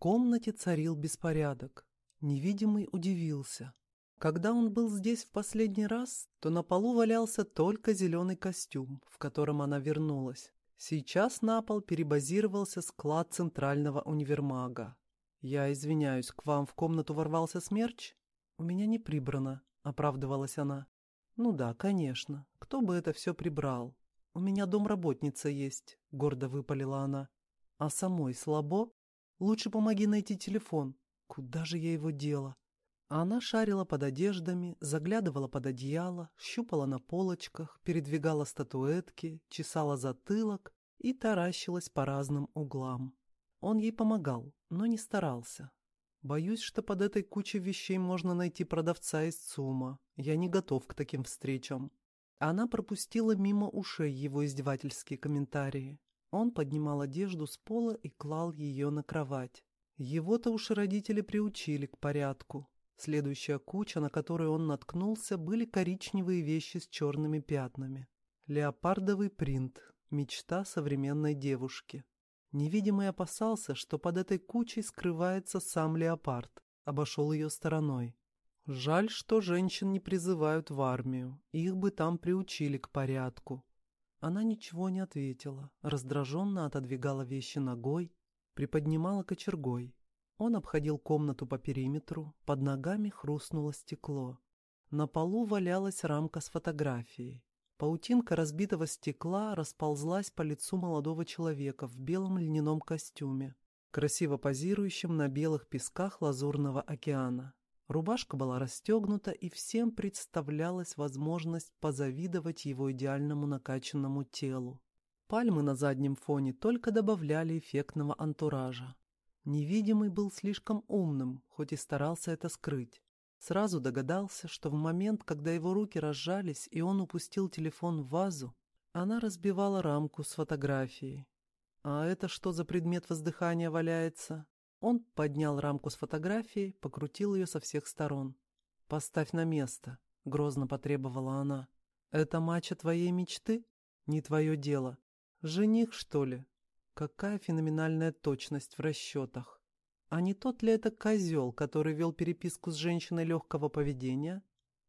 комнате царил беспорядок. Невидимый удивился. Когда он был здесь в последний раз, то на полу валялся только зеленый костюм, в котором она вернулась. Сейчас на пол перебазировался склад центрального универмага. «Я извиняюсь, к вам в комнату ворвался смерч?» «У меня не прибрано», — оправдывалась она. «Ну да, конечно. Кто бы это все прибрал? У меня домработница есть», — гордо выпалила она. «А самой слабо? Лучше помоги найти телефон. Куда же я его дела?» Она шарила под одеждами, заглядывала под одеяло, щупала на полочках, передвигала статуэтки, чесала затылок и таращилась по разным углам. Он ей помогал, но не старался. Боюсь, что под этой кучей вещей можно найти продавца из ЦУМа. Я не готов к таким встречам. Она пропустила мимо ушей его издевательские комментарии. Он поднимал одежду с пола и клал ее на кровать. Его-то уж родители приучили к порядку. Следующая куча, на которую он наткнулся, были коричневые вещи с черными пятнами. Леопардовый принт. Мечта современной девушки. Невидимый опасался, что под этой кучей скрывается сам леопард. Обошел ее стороной. Жаль, что женщин не призывают в армию. Их бы там приучили к порядку. Она ничего не ответила. Раздраженно отодвигала вещи ногой, приподнимала кочергой. Он обходил комнату по периметру, под ногами хрустнуло стекло. На полу валялась рамка с фотографией. Паутинка разбитого стекла расползлась по лицу молодого человека в белом льняном костюме, красиво позирующем на белых песках Лазурного океана. Рубашка была расстегнута, и всем представлялась возможность позавидовать его идеальному накачанному телу. Пальмы на заднем фоне только добавляли эффектного антуража. Невидимый был слишком умным, хоть и старался это скрыть. Сразу догадался, что в момент, когда его руки разжались и он упустил телефон в вазу, она разбивала рамку с фотографией. «А это что за предмет воздыхания валяется?» Он поднял рамку с фотографией, покрутил ее со всех сторон. «Поставь на место», — грозно потребовала она. «Это мача твоей мечты? Не твое дело. Жених, что ли? Какая феноменальная точность в расчетах. А не тот ли это козел, который вел переписку с женщиной легкого поведения?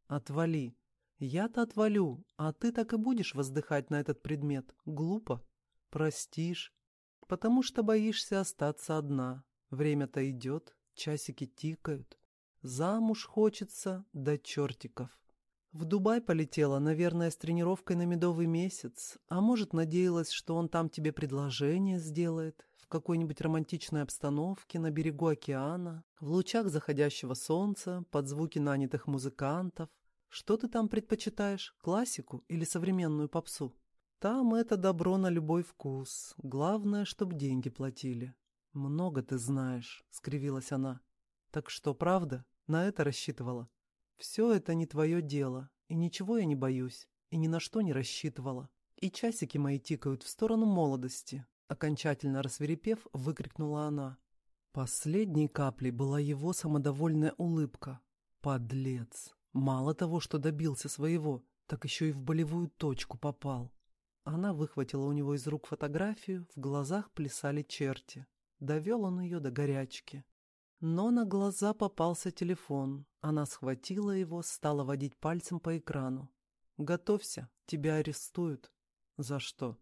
Отвали. Я-то отвалю, а ты так и будешь воздыхать на этот предмет. Глупо. Простишь. Потому что боишься остаться одна. Время-то идет, часики тикают. Замуж хочется до чертиков. В Дубай полетела, наверное, с тренировкой на медовый месяц, а может, надеялась, что он там тебе предложение сделает, в какой-нибудь романтичной обстановке на берегу океана, в лучах заходящего солнца, под звуки нанятых музыкантов. Что ты там предпочитаешь, классику или современную попсу? Там это добро на любой вкус, главное, чтоб деньги платили. Много ты знаешь, — скривилась она. Так что, правда, на это рассчитывала? Все это не твое дело, и ничего я не боюсь, и ни на что не рассчитывала. И часики мои тикают в сторону молодости. Окончательно рассверепев, выкрикнула она. Последней каплей была его самодовольная улыбка. Подлец! Мало того, что добился своего, так еще и в болевую точку попал. Она выхватила у него из рук фотографию, в глазах плясали черти. Довел он ее до горячки. Но на глаза попался телефон. Она схватила его, стала водить пальцем по экрану. «Готовься, тебя арестуют». «За что?»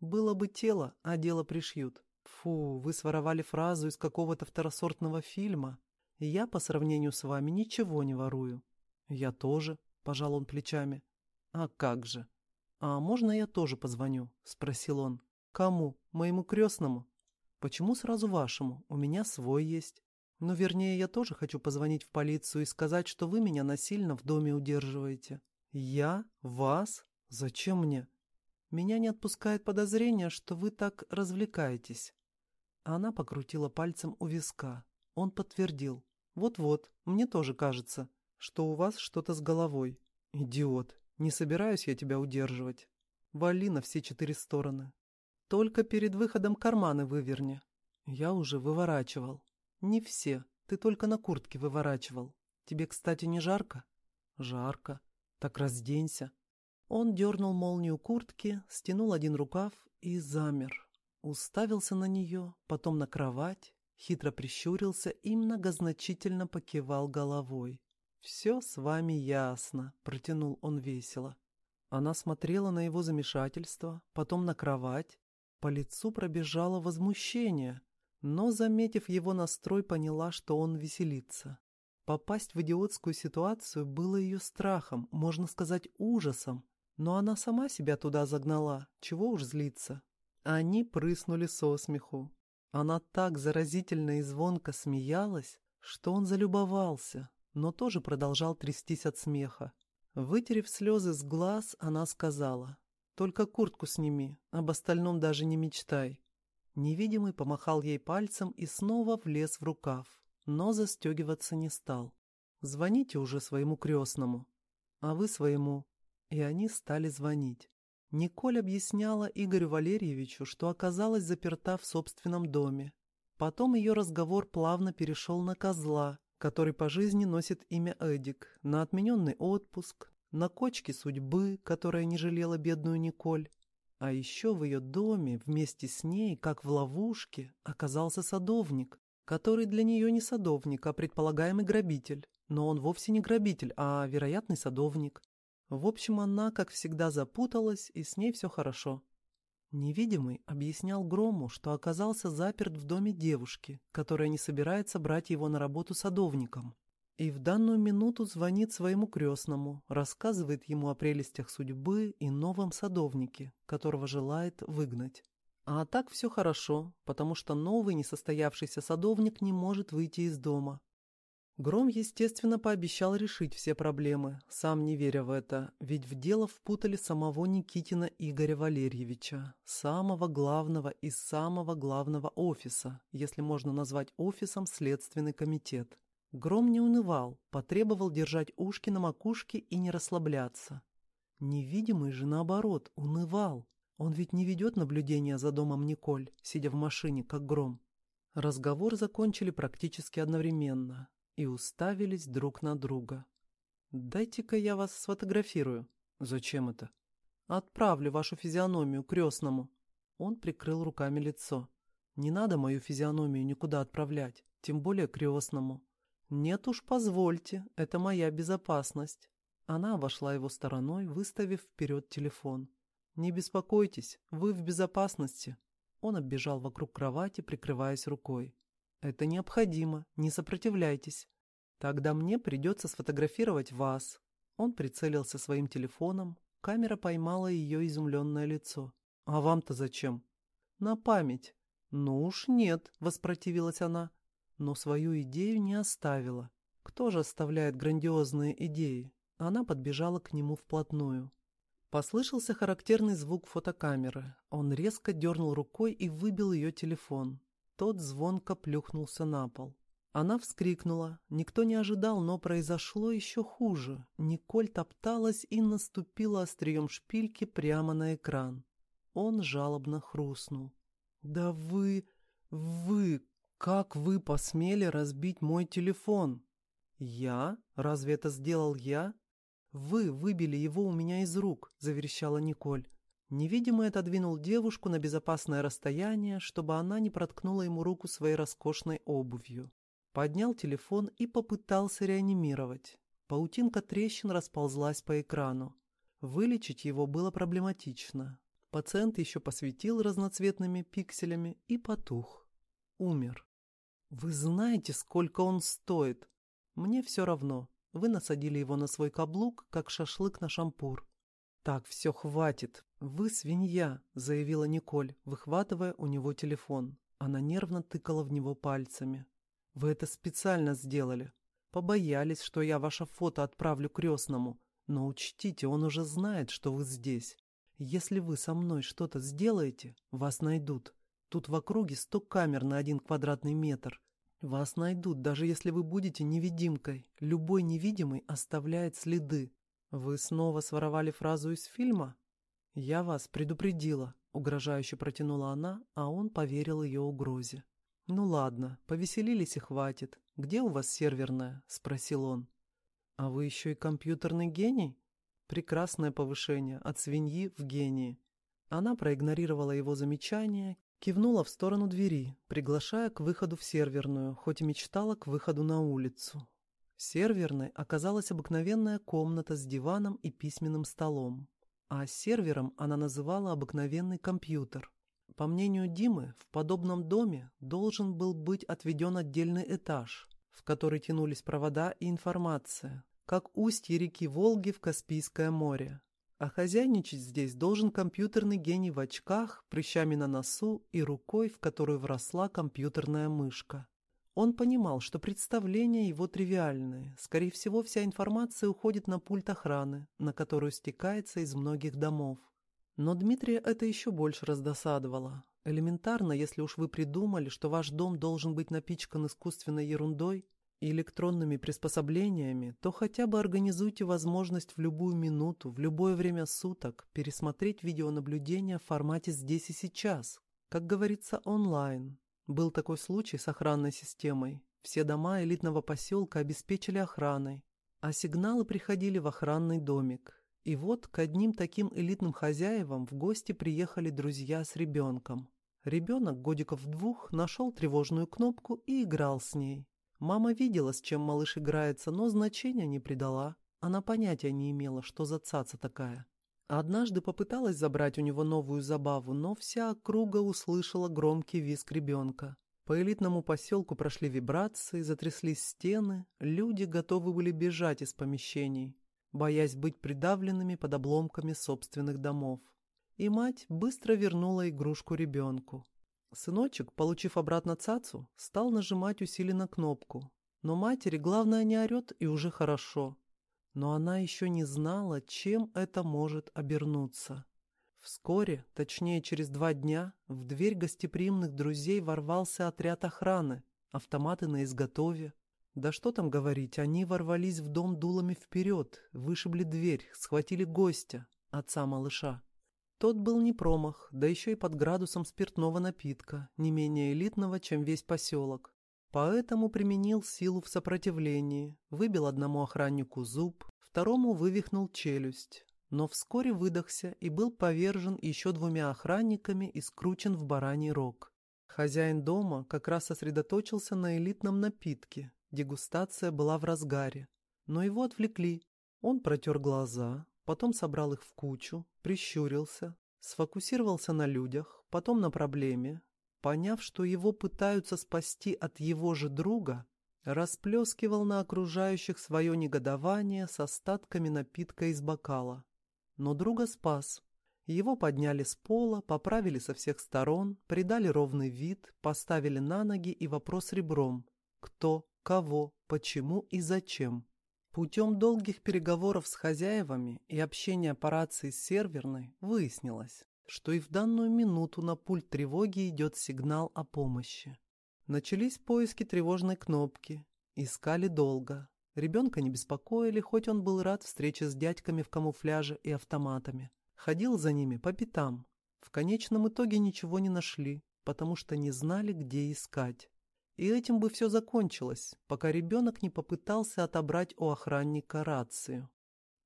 «Было бы тело, а дело пришьют». «Фу, вы своровали фразу из какого-то второсортного фильма. Я, по сравнению с вами, ничего не ворую». «Я тоже», — пожал он плечами. «А как же?» «А можно я тоже позвоню?» — спросил он. «Кому? Моему крестному?» «Почему сразу вашему? У меня свой есть». Но вернее, я тоже хочу позвонить в полицию и сказать, что вы меня насильно в доме удерживаете. Я? Вас? Зачем мне? Меня не отпускает подозрение, что вы так развлекаетесь. Она покрутила пальцем у виска. Он подтвердил. Вот-вот, мне тоже кажется, что у вас что-то с головой. Идиот, не собираюсь я тебя удерживать. Вали на все четыре стороны. Только перед выходом карманы выверни. Я уже выворачивал. «Не все. Ты только на куртке выворачивал. Тебе, кстати, не жарко?» «Жарко. Так разденься». Он дернул молнию куртки, стянул один рукав и замер. Уставился на нее, потом на кровать, хитро прищурился и многозначительно покивал головой. «Все с вами ясно», — протянул он весело. Она смотрела на его замешательство, потом на кровать. По лицу пробежало возмущение, но, заметив его настрой, поняла, что он веселится. Попасть в идиотскую ситуацию было ее страхом, можно сказать, ужасом, но она сама себя туда загнала, чего уж злиться. Они прыснули со смеху. Она так заразительно и звонко смеялась, что он залюбовался, но тоже продолжал трястись от смеха. Вытерев слезы с глаз, она сказала, «Только куртку сними, об остальном даже не мечтай». Невидимый помахал ей пальцем и снова влез в рукав, но застегиваться не стал. «Звоните уже своему крестному, а вы своему». И они стали звонить. Николь объясняла Игорю Валерьевичу, что оказалась заперта в собственном доме. Потом ее разговор плавно перешел на козла, который по жизни носит имя Эдик, на отмененный отпуск, на кочке судьбы, которая не жалела бедную Николь. А еще в ее доме вместе с ней, как в ловушке, оказался садовник, который для нее не садовник, а предполагаемый грабитель. Но он вовсе не грабитель, а вероятный садовник. В общем, она, как всегда, запуталась, и с ней все хорошо. Невидимый объяснял Грому, что оказался заперт в доме девушки, которая не собирается брать его на работу садовником. И в данную минуту звонит своему крестному, рассказывает ему о прелестях судьбы и новом садовнике, которого желает выгнать. А так все хорошо, потому что новый несостоявшийся садовник не может выйти из дома, Гром, естественно, пообещал решить все проблемы, сам не веря в это, ведь в дело впутали самого Никитина Игоря Валерьевича, самого главного из самого главного офиса, если можно назвать офисом Следственный комитет. Гром не унывал, потребовал держать ушки на макушке и не расслабляться. Невидимый же, наоборот, унывал. Он ведь не ведет наблюдения за домом Николь, сидя в машине, как Гром. Разговор закончили практически одновременно и уставились друг на друга. «Дайте-ка я вас сфотографирую». «Зачем это?» «Отправлю вашу физиономию крестному». Он прикрыл руками лицо. «Не надо мою физиономию никуда отправлять, тем более крестному». «Нет уж, позвольте, это моя безопасность». Она обошла его стороной, выставив вперед телефон. «Не беспокойтесь, вы в безопасности». Он оббежал вокруг кровати, прикрываясь рукой. Это необходимо, не сопротивляйтесь. Тогда мне придется сфотографировать вас. Он прицелился своим телефоном, камера поймала ее изумленное лицо. А вам-то зачем? На память. Ну уж нет, воспротивилась она, но свою идею не оставила. Кто же оставляет грандиозные идеи? Она подбежала к нему вплотную. Послышался характерный звук фотокамеры. Он резко дернул рукой и выбил ее телефон. Тот звонко плюхнулся на пол. Она вскрикнула. Никто не ожидал, но произошло еще хуже. Николь топталась и наступила острием шпильки прямо на экран. Он жалобно хрустнул. «Да вы... вы... как вы посмели разбить мой телефон?» «Я? Разве это сделал я?» «Вы выбили его у меня из рук», — заверещала Николь. Невидимый отодвинул девушку на безопасное расстояние, чтобы она не проткнула ему руку своей роскошной обувью. Поднял телефон и попытался реанимировать. Паутинка трещин расползлась по экрану. Вылечить его было проблематично. Пациент еще посветил разноцветными пикселями и потух. Умер. «Вы знаете, сколько он стоит?» «Мне все равно. Вы насадили его на свой каблук, как шашлык на шампур. «Так, все, хватит. Вы свинья», — заявила Николь, выхватывая у него телефон. Она нервно тыкала в него пальцами. «Вы это специально сделали. Побоялись, что я ваше фото отправлю крестному. Но учтите, он уже знает, что вы здесь. Если вы со мной что-то сделаете, вас найдут. Тут в округе сто камер на один квадратный метр. Вас найдут, даже если вы будете невидимкой. Любой невидимый оставляет следы. «Вы снова своровали фразу из фильма?» «Я вас предупредила», — угрожающе протянула она, а он поверил ее угрозе. «Ну ладно, повеселились и хватит. Где у вас серверная?» — спросил он. «А вы еще и компьютерный гений?» Прекрасное повышение от свиньи в гении. Она проигнорировала его замечание, Кивнула в сторону двери, приглашая к выходу в серверную, хоть и мечтала к выходу на улицу. Серверной оказалась обыкновенная комната с диваном и письменным столом, а сервером она называла обыкновенный компьютер. По мнению Димы, в подобном доме должен был быть отведен отдельный этаж, в который тянулись провода и информация, как устье реки Волги в Каспийское море. А хозяйничать здесь должен компьютерный гений в очках, прыщами на носу и рукой, в которую вросла компьютерная мышка. Он понимал, что представления его тривиальные. Скорее всего, вся информация уходит на пульт охраны, на которую стекается из многих домов. Но Дмитрия это еще больше раздосадовало. Элементарно, если уж вы придумали, что ваш дом должен быть напичкан искусственной ерундой, и электронными приспособлениями, то хотя бы организуйте возможность в любую минуту, в любое время суток пересмотреть видеонаблюдение в формате «здесь и сейчас», как говорится, онлайн. Был такой случай с охранной системой. Все дома элитного поселка обеспечили охраной, а сигналы приходили в охранный домик. И вот к одним таким элитным хозяевам в гости приехали друзья с ребенком. Ребенок годиков двух нашел тревожную кнопку и играл с ней. Мама видела, с чем малыш играется, но значения не придала. Она понятия не имела, что за цаца такая. Однажды попыталась забрать у него новую забаву, но вся округа услышала громкий визг ребенка. По элитному поселку прошли вибрации, затряслись стены, люди готовы были бежать из помещений, боясь быть придавленными под обломками собственных домов. И мать быстро вернула игрушку ребенку. Сыночек, получив обратно цацу, стал нажимать усиленно кнопку. Но матери главное не орет и уже хорошо. Но она еще не знала, чем это может обернуться. Вскоре, точнее через два дня, в дверь гостеприимных друзей ворвался отряд охраны, автоматы на изготове. Да что там говорить, они ворвались в дом дулами вперед, вышибли дверь, схватили гостя, отца малыша. Тот был не промах, да еще и под градусом спиртного напитка, не менее элитного, чем весь поселок. Поэтому применил силу в сопротивлении, выбил одному охраннику зуб, второму вывихнул челюсть, но вскоре выдохся и был повержен еще двумя охранниками и скручен в бараний рог. Хозяин дома как раз сосредоточился на элитном напитке, дегустация была в разгаре, но его отвлекли. Он протер глаза, потом собрал их в кучу, прищурился, сфокусировался на людях, потом на проблеме, поняв, что его пытаются спасти от его же друга, расплескивал на окружающих свое негодование с остатками напитка из бокала. Но друга спас. Его подняли с пола, поправили со всех сторон, придали ровный вид, поставили на ноги и вопрос ребром. Кто, кого, почему и зачем. Путем долгих переговоров с хозяевами и общения по рации с серверной выяснилось, что и в данную минуту на пульт тревоги идет сигнал о помощи. Начались поиски тревожной кнопки. Искали долго. Ребенка не беспокоили, хоть он был рад встрече с дядьками в камуфляже и автоматами. Ходил за ними по пятам. В конечном итоге ничего не нашли, потому что не знали, где искать. И этим бы все закончилось, пока ребенок не попытался отобрать у охранника рацию.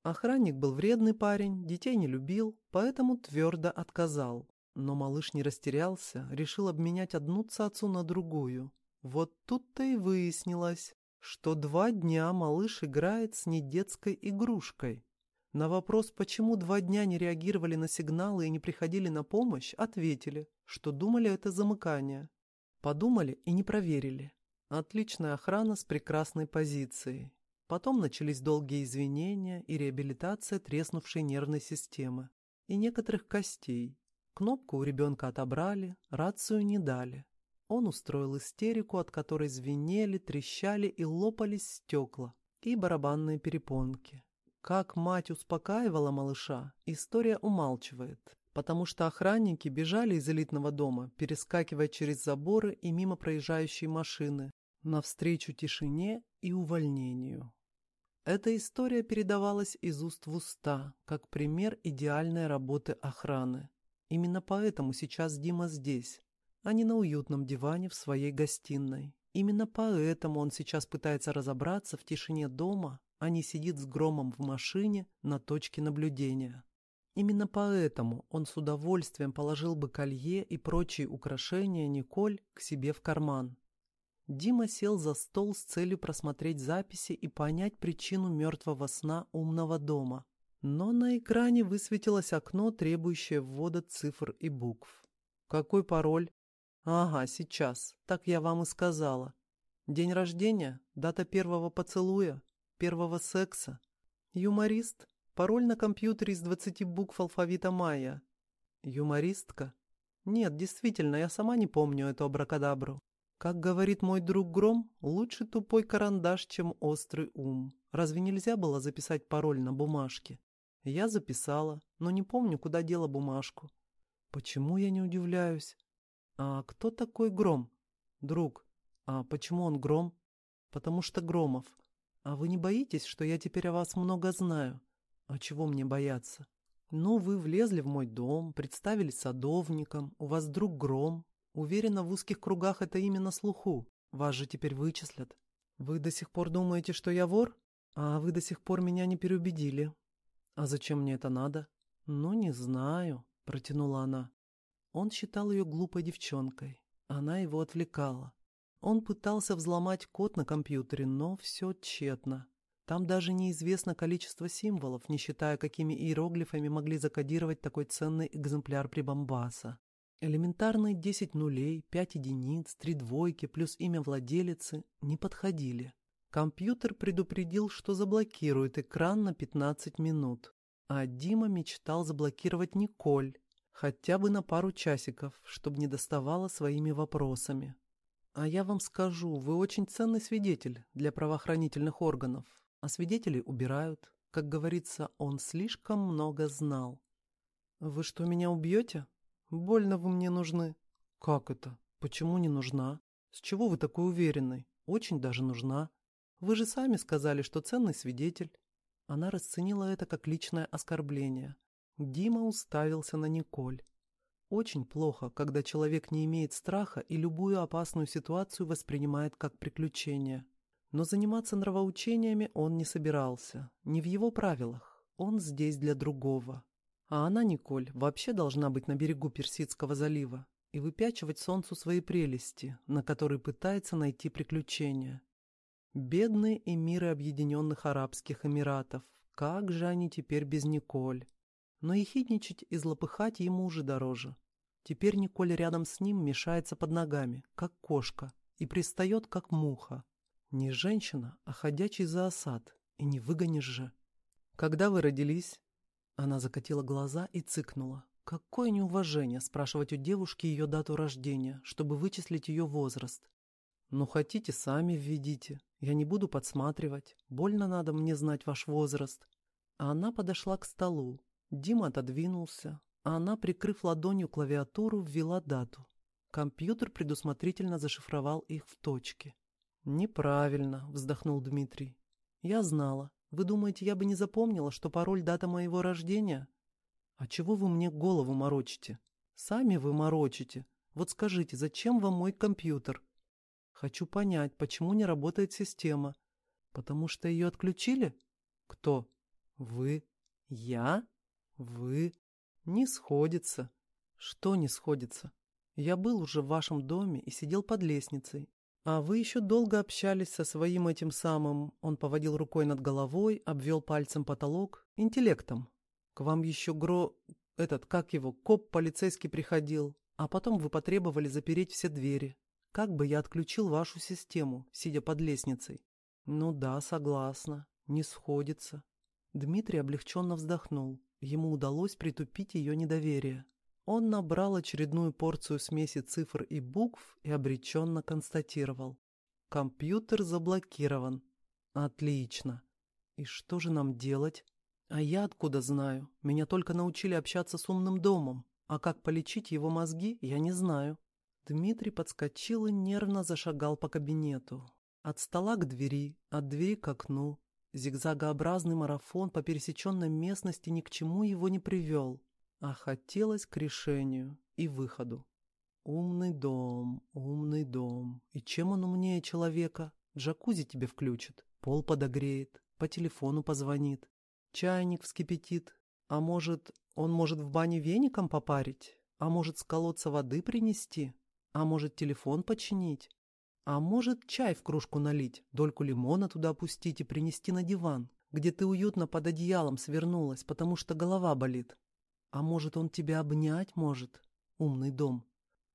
Охранник был вредный парень, детей не любил, поэтому твердо отказал. Но малыш не растерялся, решил обменять одну цацу на другую. Вот тут-то и выяснилось, что два дня малыш играет с недетской игрушкой. На вопрос, почему два дня не реагировали на сигналы и не приходили на помощь, ответили, что думали это замыкание. Подумали и не проверили. Отличная охрана с прекрасной позицией. Потом начались долгие извинения и реабилитация треснувшей нервной системы и некоторых костей. Кнопку у ребенка отобрали, рацию не дали. Он устроил истерику, от которой звенели, трещали и лопались стекла и барабанные перепонки. Как мать успокаивала малыша, история умалчивает потому что охранники бежали из элитного дома, перескакивая через заборы и мимо проезжающей машины, навстречу тишине и увольнению. Эта история передавалась из уст в уста, как пример идеальной работы охраны. Именно поэтому сейчас Дима здесь, а не на уютном диване в своей гостиной. Именно поэтому он сейчас пытается разобраться в тишине дома, а не сидит с громом в машине на точке наблюдения. Именно поэтому он с удовольствием положил бы колье и прочие украшения Николь к себе в карман. Дима сел за стол с целью просмотреть записи и понять причину мертвого сна умного дома. Но на экране высветилось окно, требующее ввода цифр и букв. «Какой пароль?» «Ага, сейчас. Так я вам и сказала. День рождения? Дата первого поцелуя? Первого секса? Юморист? Пароль на компьютере из 20 букв алфавита майя. Юмористка? Нет, действительно, я сама не помню эту абракадабру. Как говорит мой друг Гром, лучше тупой карандаш, чем острый ум. Разве нельзя было записать пароль на бумажке? Я записала, но не помню, куда дела бумажку. Почему я не удивляюсь? А кто такой Гром? Друг, а почему он Гром? Потому что Громов. А вы не боитесь, что я теперь о вас много знаю? А чего мне бояться? Ну, вы влезли в мой дом, представились садовником, у вас друг Гром. Уверена, в узких кругах это именно на слуху. Вас же теперь вычислят. Вы до сих пор думаете, что я вор? А вы до сих пор меня не переубедили. А зачем мне это надо? Ну, не знаю, протянула она. Он считал ее глупой девчонкой. Она его отвлекала. Он пытался взломать код на компьютере, но все тщетно. Там даже неизвестно количество символов, не считая, какими иероглифами могли закодировать такой ценный экземпляр прибамбаса. Элементарные 10 нулей, 5 единиц, 3 двойки плюс имя владелицы не подходили. Компьютер предупредил, что заблокирует экран на 15 минут. А Дима мечтал заблокировать Николь, хотя бы на пару часиков, чтобы не доставала своими вопросами. А я вам скажу, вы очень ценный свидетель для правоохранительных органов. А свидетелей убирают. Как говорится, он слишком много знал. Вы что, меня убьете? Больно вы мне нужны. Как это? Почему не нужна? С чего вы такой уверенный? Очень даже нужна. Вы же сами сказали, что ценный свидетель. Она расценила это как личное оскорбление. Дима уставился на Николь. Очень плохо, когда человек не имеет страха и любую опасную ситуацию воспринимает как приключение. Но заниматься нравоучениями он не собирался, не в его правилах. Он здесь для другого. А она, Николь, вообще должна быть на берегу Персидского залива и выпячивать солнцу свои прелести, на которые пытается найти приключения. Бедные эмиры Объединенных Арабских Эмиратов, как же они теперь без Николь? Но ехидничать и злопыхать ему уже дороже. Теперь Николь рядом с ним мешается под ногами, как кошка, и пристает, как муха. Не женщина, а ходячий зоосад, и не выгонишь же. Когда вы родились? Она закатила глаза и цыкнула. Какое неуважение спрашивать у девушки ее дату рождения, чтобы вычислить ее возраст. Ну, хотите, сами введите. Я не буду подсматривать. Больно надо мне знать ваш возраст. А она подошла к столу, Дима отодвинулся, а она, прикрыв ладонью клавиатуру, ввела дату. Компьютер предусмотрительно зашифровал их в точке. «Неправильно», — вздохнул Дмитрий. «Я знала. Вы думаете, я бы не запомнила, что пароль — дата моего рождения? А чего вы мне голову морочите? Сами вы морочите. Вот скажите, зачем вам мой компьютер? Хочу понять, почему не работает система. Потому что ее отключили? Кто? Вы? Я? Вы? Не сходится. Что не сходится? Я был уже в вашем доме и сидел под лестницей. А вы еще долго общались со своим этим самым... Он поводил рукой над головой, обвел пальцем потолок. Интеллектом. К вам еще гро... Этот, как его, коп полицейский приходил. А потом вы потребовали запереть все двери. Как бы я отключил вашу систему, сидя под лестницей? Ну да, согласна. Не сходится. Дмитрий облегченно вздохнул. Ему удалось притупить ее недоверие. Он набрал очередную порцию смеси цифр и букв и обреченно констатировал. Компьютер заблокирован. Отлично. И что же нам делать? А я откуда знаю? Меня только научили общаться с умным домом. А как полечить его мозги, я не знаю. Дмитрий подскочил и нервно зашагал по кабинету. От стола к двери, от двери к окну, Зигзагообразный марафон по пересеченной местности ни к чему его не привел, а хотелось к решению и выходу. Умный дом, умный дом. И чем он умнее человека? Джакузи тебе включит, пол подогреет, по телефону позвонит, чайник вскипятит. А может, Он может в бане веником попарить, а может с колодца воды принести, а может телефон починить, а может чай в кружку налить, дольку лимона туда опустить и принести на диван, где ты уютно под одеялом свернулась, потому что голова болит. А может он тебя обнять может, умный дом.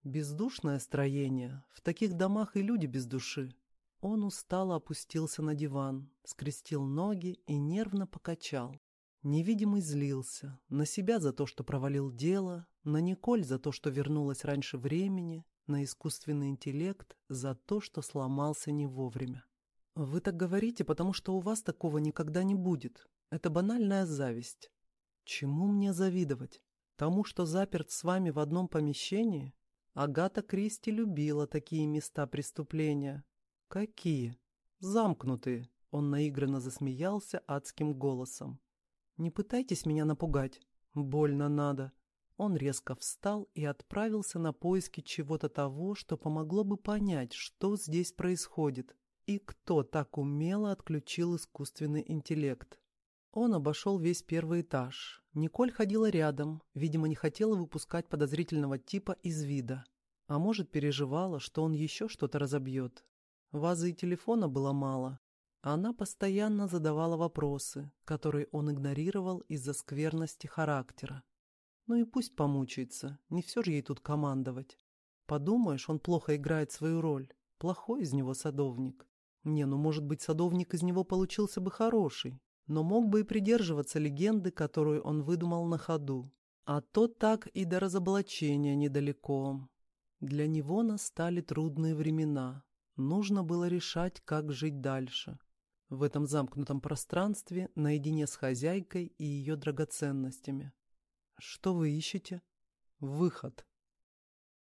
Бездушное строение, в таких домах и люди без души. Он устало опустился на диван, скрестил ноги и нервно покачал. Невидимый злился на себя за то, что провалил дело, на Николь за то, что вернулась раньше времени, на искусственный интеллект за то, что сломался не вовремя. Вы так говорите, потому что у вас такого никогда не будет. Это банальная зависть. Чему мне завидовать? Тому, что заперт с вами в одном помещении? Агата Кристи любила такие места преступления. Какие? Замкнутые. Он наигранно засмеялся адским голосом. «Не пытайтесь меня напугать. Больно надо». Он резко встал и отправился на поиски чего-то того, что помогло бы понять, что здесь происходит и кто так умело отключил искусственный интеллект. Он обошел весь первый этаж. Николь ходила рядом, видимо, не хотела выпускать подозрительного типа из вида. А может, переживала, что он еще что-то разобьет. Вазы и телефона было мало, она постоянно задавала вопросы, которые он игнорировал из-за скверности характера. Ну и пусть помучается, не все же ей тут командовать. Подумаешь, он плохо играет свою роль. Плохой из него садовник. Не, ну может быть садовник из него получился бы хороший, но мог бы и придерживаться легенды, которую он выдумал на ходу. А то так и до разоблачения недалеко. Для него настали трудные времена. Нужно было решать, как жить дальше в этом замкнутом пространстве наедине с хозяйкой и ее драгоценностями. Что вы ищете? Выход.